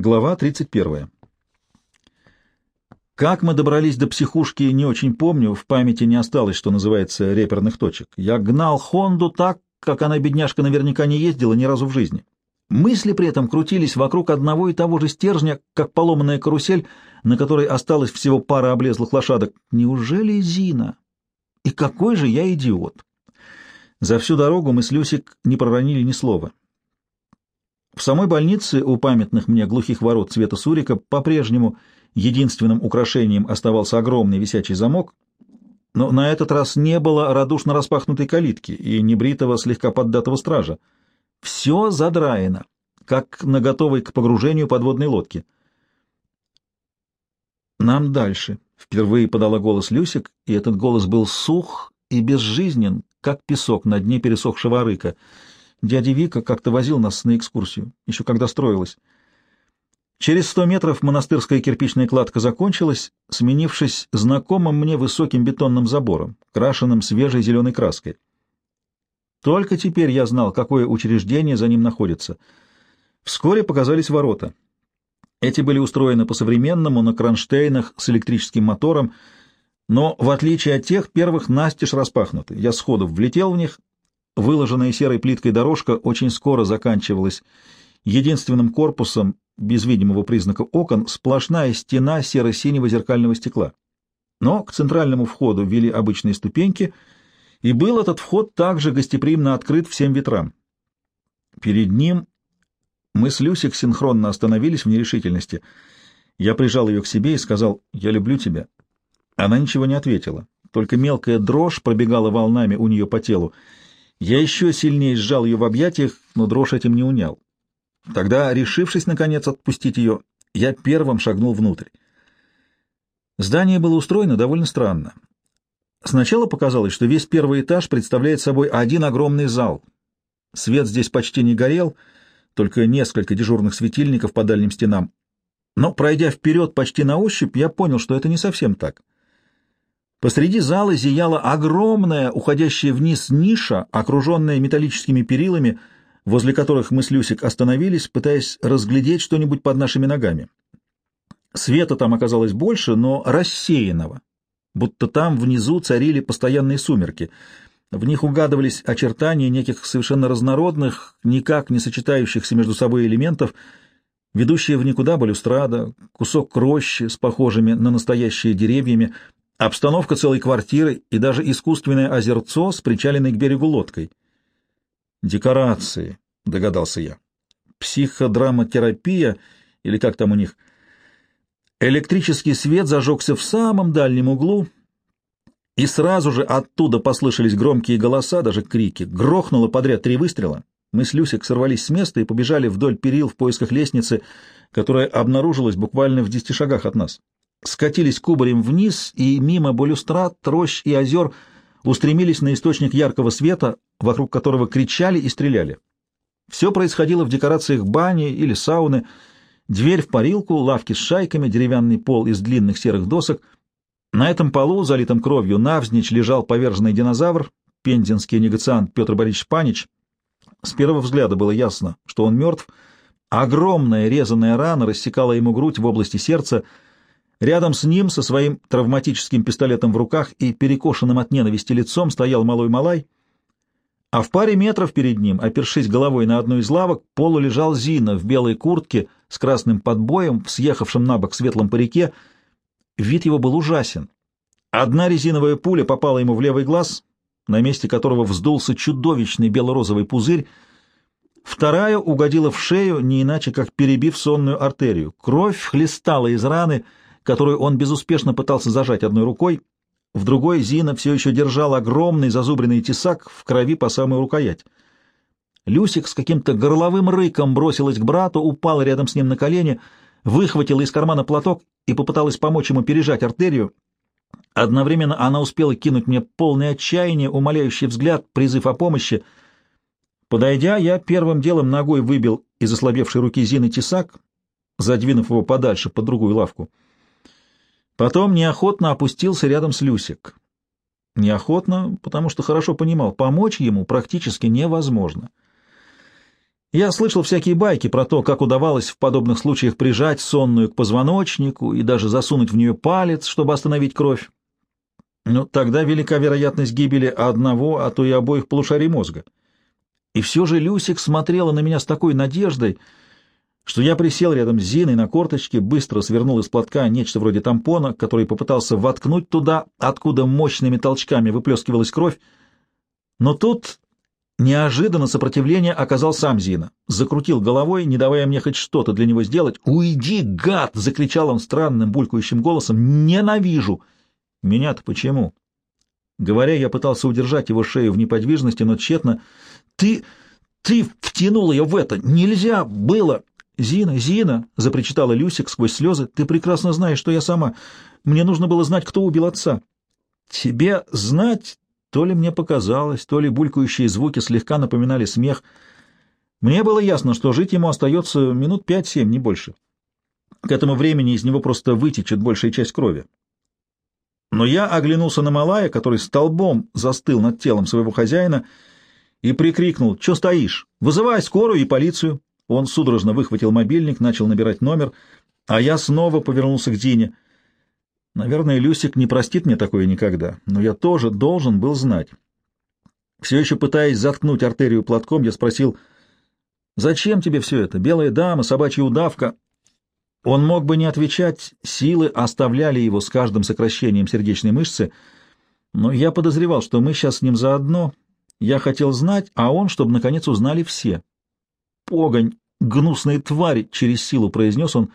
Глава 31. Как мы добрались до психушки, не очень помню, в памяти не осталось, что называется, реперных точек. Я гнал Хонду так, как она, бедняжка, наверняка не ездила ни разу в жизни. Мысли при этом крутились вокруг одного и того же стержня, как поломанная карусель, на которой осталось всего пара облезлых лошадок. Неужели Зина? И какой же я идиот! За всю дорогу мы с Люсик не проронили ни слова. В самой больнице у памятных мне глухих ворот цвета сурика по-прежнему единственным украшением оставался огромный висячий замок, но на этот раз не было радушно распахнутой калитки и небритого слегка поддатого стража. Все задраено, как на готовой к погружению подводной лодке. «Нам дальше», — впервые подала голос Люсик, и этот голос был сух и безжизнен, как песок на дне пересохшего арыка — Дядя Вика как-то возил нас на экскурсию, еще когда строилась. Через сто метров монастырская кирпичная кладка закончилась, сменившись знакомым мне высоким бетонным забором, крашенным свежей зеленой краской. Только теперь я знал, какое учреждение за ним находится. Вскоре показались ворота. Эти были устроены по-современному на кронштейнах с электрическим мотором, но, в отличие от тех, первых настежь распахнуты. Я сходу влетел в них Выложенная серой плиткой дорожка очень скоро заканчивалась единственным корпусом, без видимого признака окон, сплошная стена серо-синего зеркального стекла. Но к центральному входу вели обычные ступеньки, и был этот вход также гостеприимно открыт всем ветрам. Перед ним мы с Люсик синхронно остановились в нерешительности. Я прижал ее к себе и сказал «Я люблю тебя». Она ничего не ответила, только мелкая дрожь пробегала волнами у нее по телу. Я еще сильнее сжал ее в объятиях, но дрожь этим не унял. Тогда, решившись, наконец, отпустить ее, я первым шагнул внутрь. Здание было устроено довольно странно. Сначала показалось, что весь первый этаж представляет собой один огромный зал. Свет здесь почти не горел, только несколько дежурных светильников по дальним стенам. Но, пройдя вперед почти на ощупь, я понял, что это не совсем так. Посреди зала зияла огромная, уходящая вниз ниша, окруженная металлическими перилами, возле которых мы с Люсик остановились, пытаясь разглядеть что-нибудь под нашими ногами. Света там оказалось больше, но рассеянного, будто там внизу царили постоянные сумерки. В них угадывались очертания неких совершенно разнородных, никак не сочетающихся между собой элементов, ведущие в никуда балюстрада, кусок рощи с похожими на настоящие деревьями, Обстановка целой квартиры и даже искусственное озерцо с причаленной к берегу лодкой. Декорации, догадался я. Психодраматерапия, или как там у них. Электрический свет зажегся в самом дальнем углу, и сразу же оттуда послышались громкие голоса, даже крики. Грохнуло подряд три выстрела. Мы с Люсик сорвались с места и побежали вдоль перил в поисках лестницы, которая обнаружилась буквально в десяти шагах от нас скатились кубарем вниз и мимо балюстрад, рощ и озер устремились на источник яркого света, вокруг которого кричали и стреляли. Все происходило в декорациях бани или сауны, дверь в парилку, лавки с шайками, деревянный пол из длинных серых досок. На этом полу, залитом кровью, навзничь лежал поверженный динозавр, пензенский негациант Петр Борисович Панич. С первого взгляда было ясно, что он мертв. Огромная резаная рана рассекала ему грудь в области сердца — Рядом с ним, со своим травматическим пистолетом в руках и перекошенным от ненависти лицом, стоял малой Малай, а в паре метров перед ним, опершись головой на одну из лавок, полу лежал Зина в белой куртке с красным подбоем, съехавшим на бок светлом парике. Вид его был ужасен. Одна резиновая пуля попала ему в левый глаз, на месте которого вздулся чудовищный бело-розовый пузырь, Вторая угодила в шею, не иначе как перебив сонную артерию. Кровь хлестала из раны — которую он безуспешно пытался зажать одной рукой, в другой Зина все еще держал огромный зазубренный тесак в крови по самую рукоять. Люсик с каким-то горловым рыком бросилась к брату, упала рядом с ним на колени, выхватила из кармана платок и попыталась помочь ему пережать артерию. Одновременно она успела кинуть мне полное отчаяние, умоляющий взгляд, призыв о помощи. Подойдя, я первым делом ногой выбил из ослабевшей руки Зины тесак, задвинув его подальше под другую лавку. Потом неохотно опустился рядом с Люсик. Неохотно, потому что хорошо понимал, помочь ему практически невозможно. Я слышал всякие байки про то, как удавалось в подобных случаях прижать сонную к позвоночнику и даже засунуть в нее палец, чтобы остановить кровь. Но тогда велика вероятность гибели одного, а то и обоих полушарий мозга. И все же Люсик смотрела на меня с такой надеждой, что я присел рядом с Зиной на корточке, быстро свернул из платка нечто вроде тампона, который попытался воткнуть туда, откуда мощными толчками выплескивалась кровь. Но тут Неожиданно сопротивление оказал сам Зина. Закрутил головой, не давая мне хоть что-то для него сделать. «Уйди, гад!» — закричал он странным булькающим голосом. «Ненавижу!» «Меня-то почему?» Говоря, я пытался удержать его шею в неподвижности, но тщетно. «Ты... ты втянул ее в это! Нельзя было!» «Зина, Зина!» — запричитала Люсик сквозь слезы. «Ты прекрасно знаешь, что я сама. Мне нужно было знать, кто убил отца». «Тебе знать?» То ли мне показалось, то ли булькающие звуки слегка напоминали смех. Мне было ясно, что жить ему остается минут пять-семь, не больше. К этому времени из него просто вытечет большая часть крови. Но я оглянулся на Малая, который столбом застыл над телом своего хозяина, и прикрикнул «Чё стоишь? Вызывай скорую и полицию!» Он судорожно выхватил мобильник, начал набирать номер, а я снова повернулся к Дине — Наверное, Люсик не простит мне такое никогда, но я тоже должен был знать. Все еще пытаясь заткнуть артерию платком, я спросил, «Зачем тебе все это? Белая дама, собачья удавка?» Он мог бы не отвечать, силы оставляли его с каждым сокращением сердечной мышцы, но я подозревал, что мы сейчас с ним заодно. Я хотел знать, а он, чтобы наконец узнали все. «Погонь! Гнусные твари!» — через силу произнес он.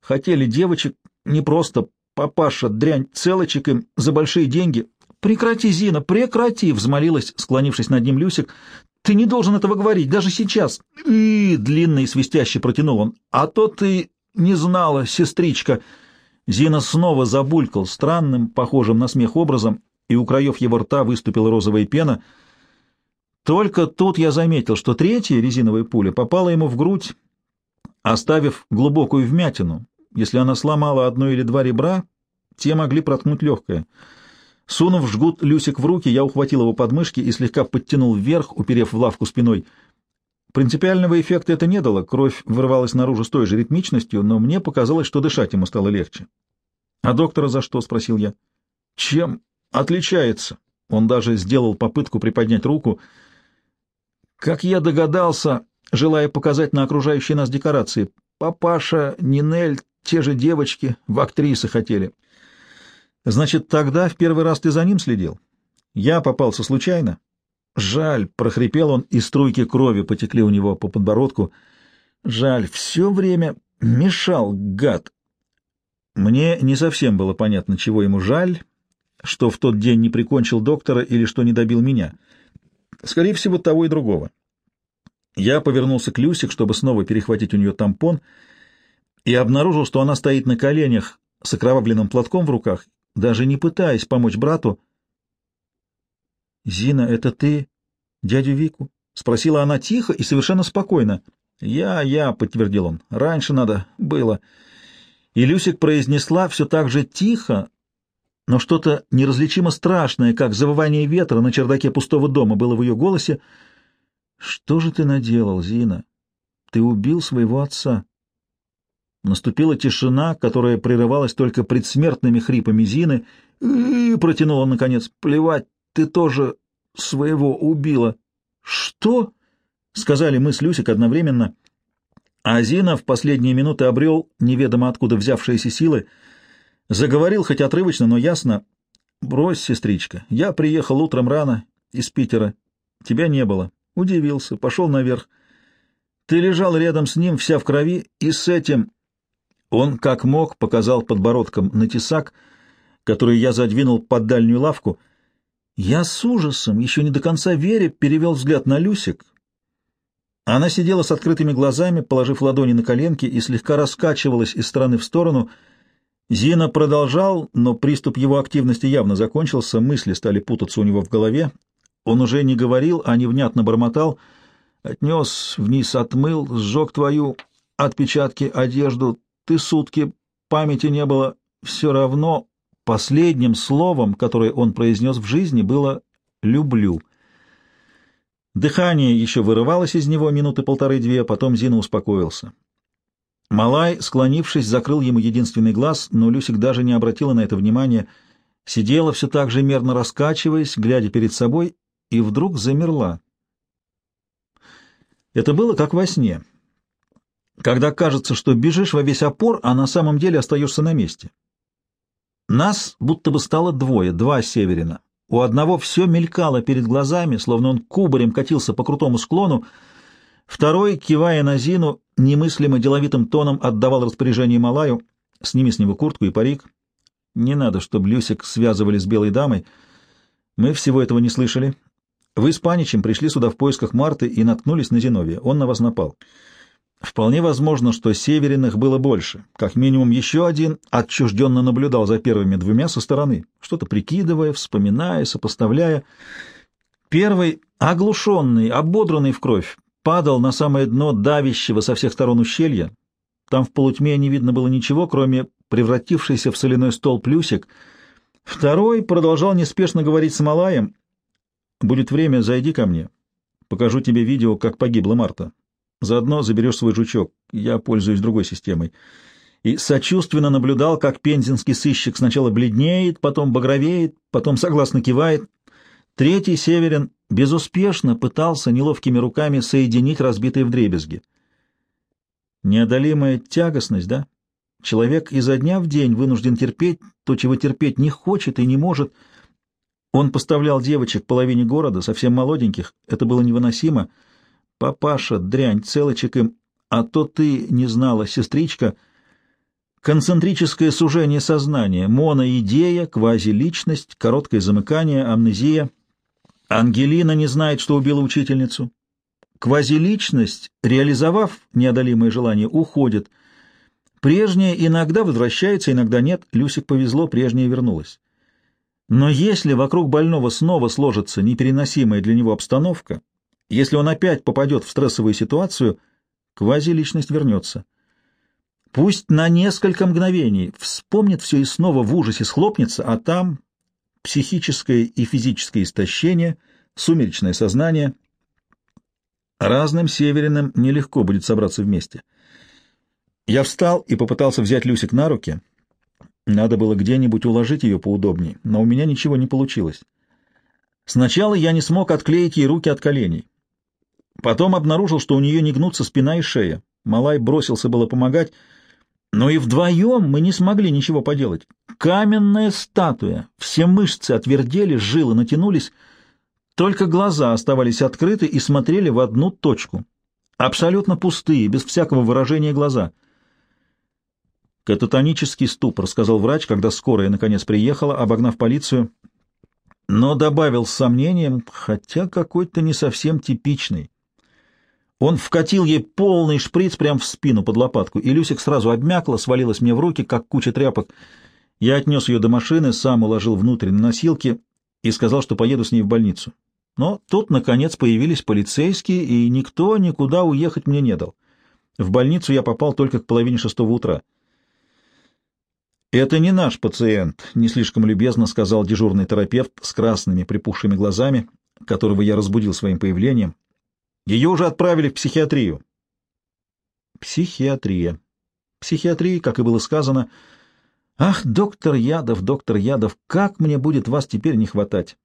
«Хотели девочек не просто Папаша, дрянь, целочек им за большие деньги. Прекрати, Зина, прекрати, взмолилась, склонившись над ним Люсик. Ты не должен этого говорить, даже сейчас. И длинный и свистяще протянул он. А то ты не знала, сестричка. Зина снова забулькал странным, похожим на смех образом, и у краев его рта выступила розовая пена. Только тут я заметил, что третья резиновая пуля попала ему в грудь, оставив глубокую вмятину, если она сломала одно или два ребра, те могли проткнуть легкое. Сунув жгут Люсик в руки, я ухватил его подмышки и слегка подтянул вверх, уперев в лавку спиной. Принципиального эффекта это не дало, кровь вырывалась наружу с той же ритмичностью, но мне показалось, что дышать ему стало легче. — А доктора за что? — спросил я. — Чем отличается? Он даже сделал попытку приподнять руку. Как я догадался, желая показать на окружающие нас декорации, папаша, Нинель, те же девочки в актрисы хотели. Значит, тогда в первый раз ты за ним следил? Я попался случайно? Жаль, прохрипел он, и струйки крови потекли у него по подбородку. Жаль, все время мешал, гад. Мне не совсем было понятно, чего ему жаль, что в тот день не прикончил доктора или что не добил меня. Скорее всего, того и другого. Я повернулся к Люсик, чтобы снова перехватить у нее тампон — и обнаружил, что она стоит на коленях с окровавленным платком в руках, даже не пытаясь помочь брату. «Зина, это ты, дядю Вику?» — спросила она тихо и совершенно спокойно. «Я, я», — подтвердил он, — «раньше надо было». И Люсик произнесла все так же тихо, но что-то неразличимо страшное, как завывание ветра на чердаке пустого дома, было в ее голосе. «Что же ты наделал, Зина? Ты убил своего отца». Наступила тишина, которая прерывалась только предсмертными хрипами Зины, и протянула, наконец, «Плевать, ты тоже своего убила». «Что?» — сказали мы с Люсик одновременно. А Зина в последние минуты обрел, неведомо откуда взявшиеся силы, заговорил хоть отрывочно, но ясно. «Брось, сестричка, я приехал утром рано из Питера. Тебя не было. Удивился, пошел наверх. Ты лежал рядом с ним, вся в крови, и с этим он, как мог, показал подбородком на тесак, который я задвинул под дальнюю лавку. Я с ужасом, еще не до конца веря, перевел взгляд на Люсик. Она сидела с открытыми глазами, положив ладони на коленки и слегка раскачивалась из стороны в сторону. Зина продолжал, но приступ его активности явно закончился, мысли стали путаться у него в голове. Он уже не говорил, а невнятно бормотал. «Отнес вниз, отмыл, сжег твою отпечатки, одежду, ты сутки, памяти не было, все равно последним словом, которое он произнес в жизни, было «люблю». Дыхание еще вырывалось из него минуты полторы-две, потом Зина успокоился. Малай, склонившись, закрыл ему единственный глаз, но Люсик даже не обратила на это внимания, сидела все так же мерно раскачиваясь, глядя перед собой, и вдруг замерла. Это было как во сне. Когда кажется, что бежишь во весь опор, а на самом деле остаешься на месте. Нас будто бы стало двое, два северина. У одного все мелькало перед глазами, словно он кубарем катился по крутому склону, второй, кивая на Зину, немыслимо деловитым тоном отдавал распоряжение Малаю «Сними с него куртку и парик». Не надо, чтобы Люсик связывали с белой дамой. Мы всего этого не слышали. Вы с Паничем пришли сюда в поисках Марты и наткнулись на Зиновия. Он на вас напал. Вполне возможно, что севериных было больше. Как минимум еще один отчужденно наблюдал за первыми двумя со стороны, что-то прикидывая, вспоминая, сопоставляя. Первый, оглушенный, ободранный в кровь, падал на самое дно давящего со всех сторон ущелья. Там в полутьме не видно было ничего, кроме превратившейся в соляной стол плюсик. Второй продолжал неспешно говорить с Малаем. «Будет время, зайди ко мне. Покажу тебе видео, как погибла Марта. Заодно заберешь свой жучок. Я пользуюсь другой системой. И сочувственно наблюдал, как пензенский сыщик сначала бледнеет, потом багровеет, потом согласно кивает. Третий, Северин, безуспешно пытался неловкими руками соединить разбитые вдребезги. Неодолимая тягостность, да? Человек изо дня в день вынужден терпеть то, чего терпеть не хочет и не может. Он поставлял девочек половине города, совсем молоденьких. Это было невыносимо — Папаша, дрянь, целочек им, а то ты не знала, сестричка. Концентрическое сужение сознания, моноидея, квазиличность, короткое замыкание, амнезия. Ангелина не знает, что убила учительницу. Квазиличность, реализовав неодолимое желание, уходит. Прежнее иногда возвращается, иногда нет. Люсик повезло, прежнее вернулось. Но если вокруг больного снова сложится непереносимая для него обстановка, если он опять попадет в стрессовую ситуацию, квазиличность вернется. Пусть на несколько мгновений вспомнит все и снова в ужасе схлопнется, а там психическое и физическое истощение, сумеречное сознание. Разным севериным нелегко будет собраться вместе. Я встал и попытался взять Люсик на руки. Надо было где-нибудь уложить ее поудобнее, но у меня ничего не получилось. Сначала я не смог отклеить ей руки от коленей. Потом обнаружил, что у нее не гнутся спина и шея. Малай бросился было помогать, но и вдвоем мы не смогли ничего поделать. Каменная статуя, все мышцы отвердели, жилы натянулись, только глаза оставались открыты и смотрели в одну точку. Абсолютно пустые, без всякого выражения глаза. «Кататонический ступор», — сказал врач, когда скорая наконец приехала, обогнав полицию, но добавил с сомнением, хотя какой-то не совсем типичный. Он вкатил ей полный шприц прямо в спину под лопатку, и Люсик сразу обмякла, свалилась мне в руки, как куча тряпок. Я отнес ее до машины, сам уложил внутрь на носилки и сказал, что поеду с ней в больницу. Но тут, наконец, появились полицейские, и никто никуда уехать мне не дал. В больницу я попал только к половине шестого утра. «Это не наш пациент», — не слишком любезно сказал дежурный терапевт с красными припухшими глазами, которого я разбудил своим появлением. Ее уже отправили в психиатрию. Психиатрия. Психиатрия, как и было сказано. Ах, доктор Ядов, доктор Ядов, как мне будет вас теперь не хватать!